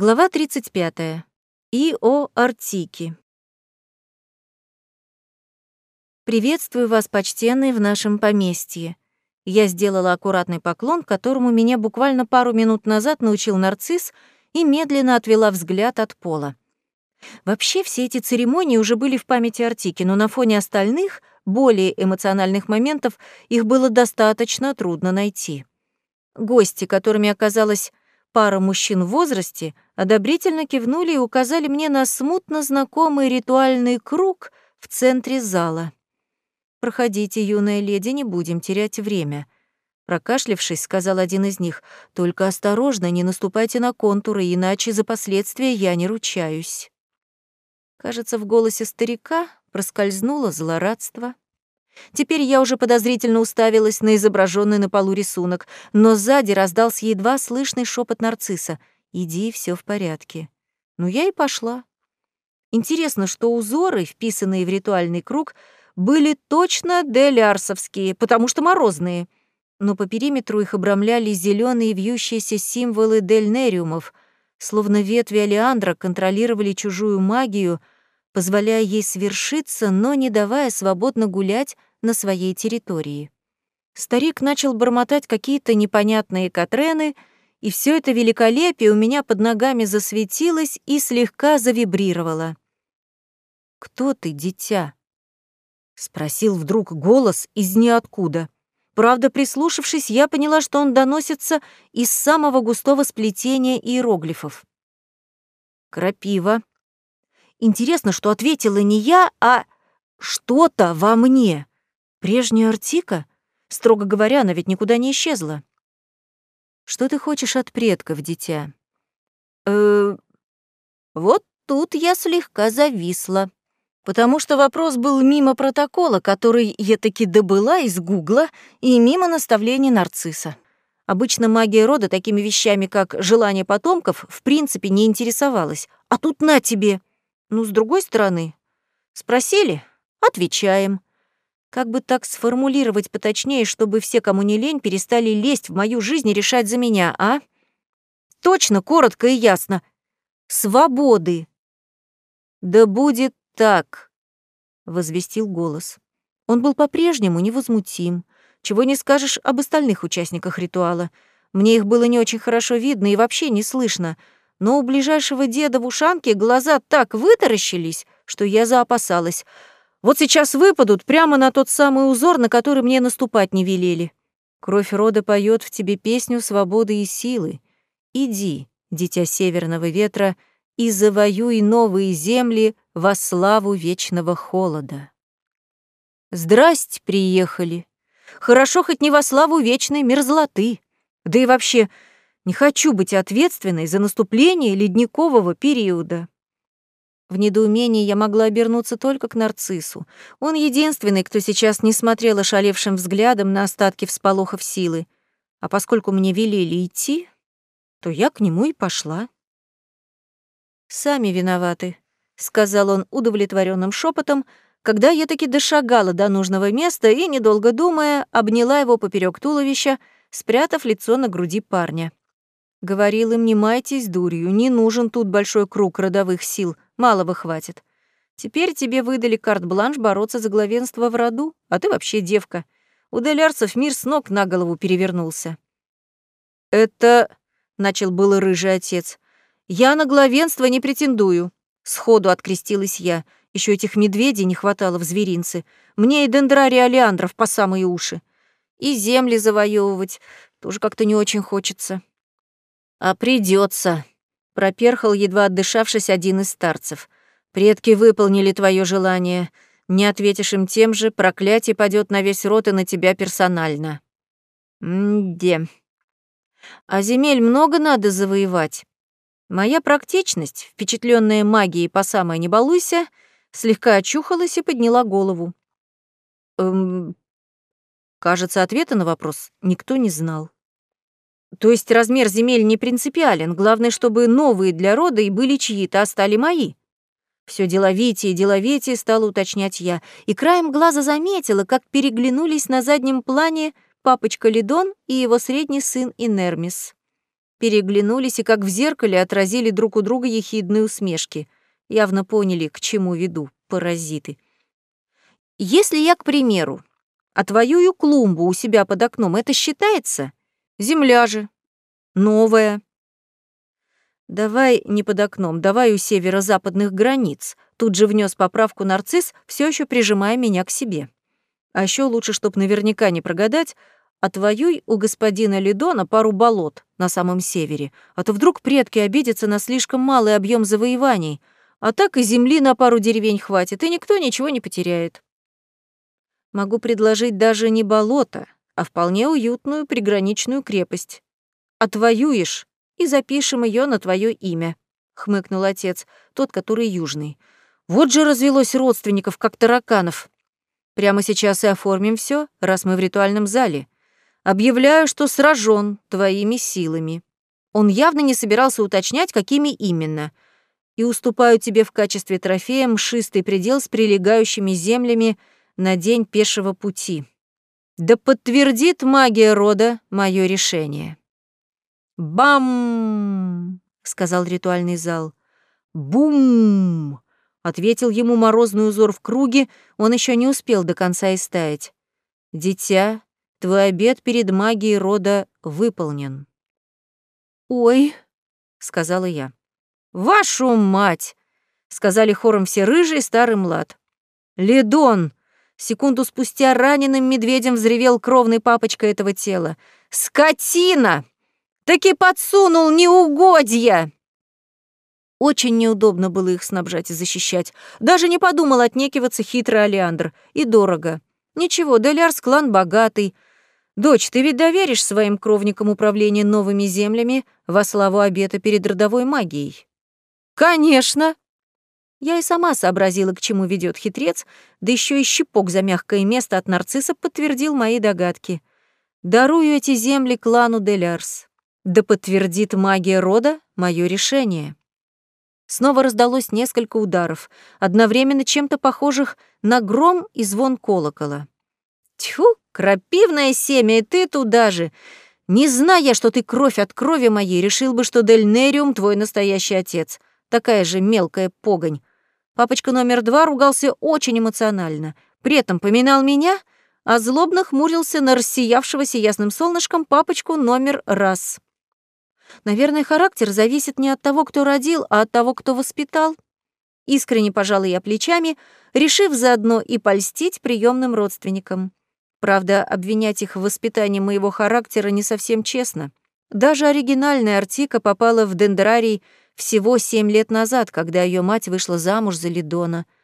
Глава 35. И.О. Артики. Приветствую вас, почтенные, в нашем поместье. Я сделала аккуратный поклон, которому меня буквально пару минут назад научил нарцисс, и медленно отвела взгляд от пола. Вообще, все эти церемонии уже были в памяти Артики, но на фоне остальных, более эмоциональных моментов, их было достаточно трудно найти. Гости, которыми оказалась пара мужчин в возрасте, одобрительно кивнули и указали мне на смутно знакомый ритуальный круг в центре зала. «Проходите, юная леди, не будем терять время». Прокашлившись, сказал один из них, «Только осторожно, не наступайте на контуры, иначе за последствия я не ручаюсь». Кажется, в голосе старика проскользнуло злорадство. Теперь я уже подозрительно уставилась на изображенный на полу рисунок, но сзади раздался едва слышный шепот нарцисса. «Иди, все в порядке». Ну, я и пошла. Интересно, что узоры, вписанные в ритуальный круг, были точно делярсовские, потому что морозные. Но по периметру их обрамляли зеленые вьющиеся символы дельнериумов, словно ветви Алиандра контролировали чужую магию, позволяя ей свершиться, но не давая свободно гулять на своей территории. Старик начал бормотать какие-то непонятные катрены, и все это великолепие у меня под ногами засветилось и слегка завибрировало. «Кто ты, дитя?» — спросил вдруг голос из ниоткуда. Правда, прислушавшись, я поняла, что он доносится из самого густого сплетения иероглифов. «Крапива». Интересно, что ответила не я, а что-то во мне. Прежняя Артика? Строго говоря, она ведь никуда не исчезла. Что ты хочешь от предков, дитя? Э, вот тут я слегка зависла, потому что вопрос был мимо протокола, который я таки добыла из Гугла, и мимо наставлений нарцисса. Обычно магия рода такими вещами, как желание потомков, в принципе не интересовалась. А тут на тебе. Ну, с другой стороны, спросили — отвечаем. Как бы так сформулировать поточнее, чтобы все, кому не лень, перестали лезть в мою жизнь и решать за меня, а? Точно, коротко и ясно. Свободы. Да будет так, возвестил голос. Он был по-прежнему невозмутим. Чего не скажешь об остальных участниках ритуала. Мне их было не очень хорошо видно и вообще не слышно, но у ближайшего деда в ушанке глаза так вытаращились, что я заопасалась — вот сейчас выпадут прямо на тот самый узор, на который мне наступать не велели. Кровь рода поет в тебе песню свободы и силы. Иди, дитя северного ветра, и завоюй новые земли во славу вечного холода. Здрасте, приехали. Хорошо хоть не во славу вечной мерзлоты. Да и вообще, не хочу быть ответственной за наступление ледникового периода. В недоумении я могла обернуться только к нарциссу. Он единственный, кто сейчас не смотрел ошалевшим взглядом на остатки всполохов силы. А поскольку мне велели идти, то я к нему и пошла. «Сами виноваты», — сказал он удовлетворенным шепотом, когда я таки дошагала до нужного места и, недолго думая, обняла его поперек туловища, спрятав лицо на груди парня. Говорил им, не майтесь дурью, не нужен тут большой круг родовых сил — Малого хватит. Теперь тебе выдали карт-бланш бороться за главенство в роду, а ты вообще девка. У делярцев мир с ног на голову перевернулся. «Это...» — начал было рыжий отец. «Я на главенство не претендую». Сходу открестилась я. Еще этих медведей не хватало в зверинце. Мне и дендрария олеандров по самые уши. И земли завоевывать тоже как-то не очень хочется. А придется, Проперхал, едва отдышавшись, один из старцев. «Предки выполнили твое желание. Не ответишь им тем же, проклятие падет на весь род и на тебя персонально». «М-де. А земель много надо завоевать?» Моя практичность, впечатленная магией по самой не балуйся, слегка очухалась и подняла голову. Эм, кажется, ответа на вопрос никто не знал. То есть размер земель не принципиален, главное, чтобы новые для рода и были чьи-то, а стали мои. Все деловитее и деловитее стала уточнять я, и краем глаза заметила, как переглянулись на заднем плане папочка Лидон и его средний сын Инермис. переглянулись и как в зеркале отразили друг у друга ехидные усмешки. Явно поняли, к чему веду, паразиты. Если я, к примеру, отвоюю клумбу у себя под окном, это считается? Земля же. Новая. Давай не под окном, давай у северо-западных границ. Тут же внес поправку нарцисс, все еще прижимая меня к себе. А еще лучше, чтоб наверняка не прогадать, отвоюй у господина Лидона пару болот на самом севере, а то вдруг предки обидятся на слишком малый объем завоеваний, а так и земли на пару деревень хватит, и никто ничего не потеряет. Могу предложить даже не болото, а вполне уютную приграничную крепость. Отвоюешь и запишем ее на твое имя, хмыкнул отец, тот, который южный. Вот же развелось родственников, как тараканов. Прямо сейчас и оформим все, раз мы в ритуальном зале. Объявляю, что сражен твоими силами. Он явно не собирался уточнять, какими именно. И уступаю тебе в качестве трофея мшистый предел с прилегающими землями на день пешего пути. Да подтвердит магия рода мое решение. «Бам!» — сказал ритуальный зал. «Бум!» — ответил ему морозный узор в круге, он еще не успел до конца истаять. «Дитя, твой обед перед магией рода выполнен». «Ой!» — сказала я. «Вашу мать!» — сказали хором все рыжий старый млад. «Ледон!» Секунду спустя раненым медведем взревел кровный папочка этого тела. «Скотина!» Таки подсунул неугодья!» Очень неудобно было их снабжать и защищать. Даже не подумал отнекиваться хитрый Алиандр. И дорого. Ничего, Делярс клан богатый. Дочь, ты ведь доверишь своим кровникам управление новыми землями во славу обета перед родовой магией? Конечно! Я и сама сообразила, к чему ведет хитрец, да еще и щепок за мягкое место от нарцисса подтвердил мои догадки. Дарую эти земли клану Делярс. Да подтвердит магия рода мое решение. Снова раздалось несколько ударов, одновременно чем-то похожих на гром и звон колокола. Тьфу, крапивное семя, и ты туда же. Не зная, что ты кровь от крови моей, решил бы, что Дельнериум твой настоящий отец. Такая же мелкая погонь. Папочка номер два ругался очень эмоционально. При этом поминал меня, а злобно хмурился на рассиявшегося ясным солнышком папочку номер раз. Наверное, характер зависит не от того, кто родил, а от того, кто воспитал. Искренне пожала я плечами, решив заодно и польстить приемным родственникам. Правда, обвинять их в воспитании моего характера не совсем честно. Даже оригинальная Артика попала в дендрарий всего семь лет назад, когда ее мать вышла замуж за Лидона —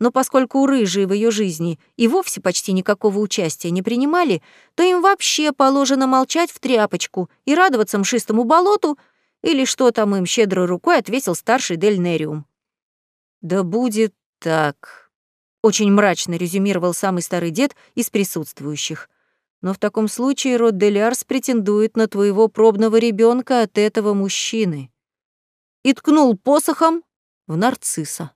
но поскольку у рыжие в ее жизни и вовсе почти никакого участия не принимали, то им вообще положено молчать в тряпочку и радоваться мшистому болоту или что там им щедрой рукой ответил старший Дельнериум. «Да будет так», — очень мрачно резюмировал самый старый дед из присутствующих. «Но в таком случае род Делярс претендует на твоего пробного ребенка от этого мужчины». И ткнул посохом в нарцисса.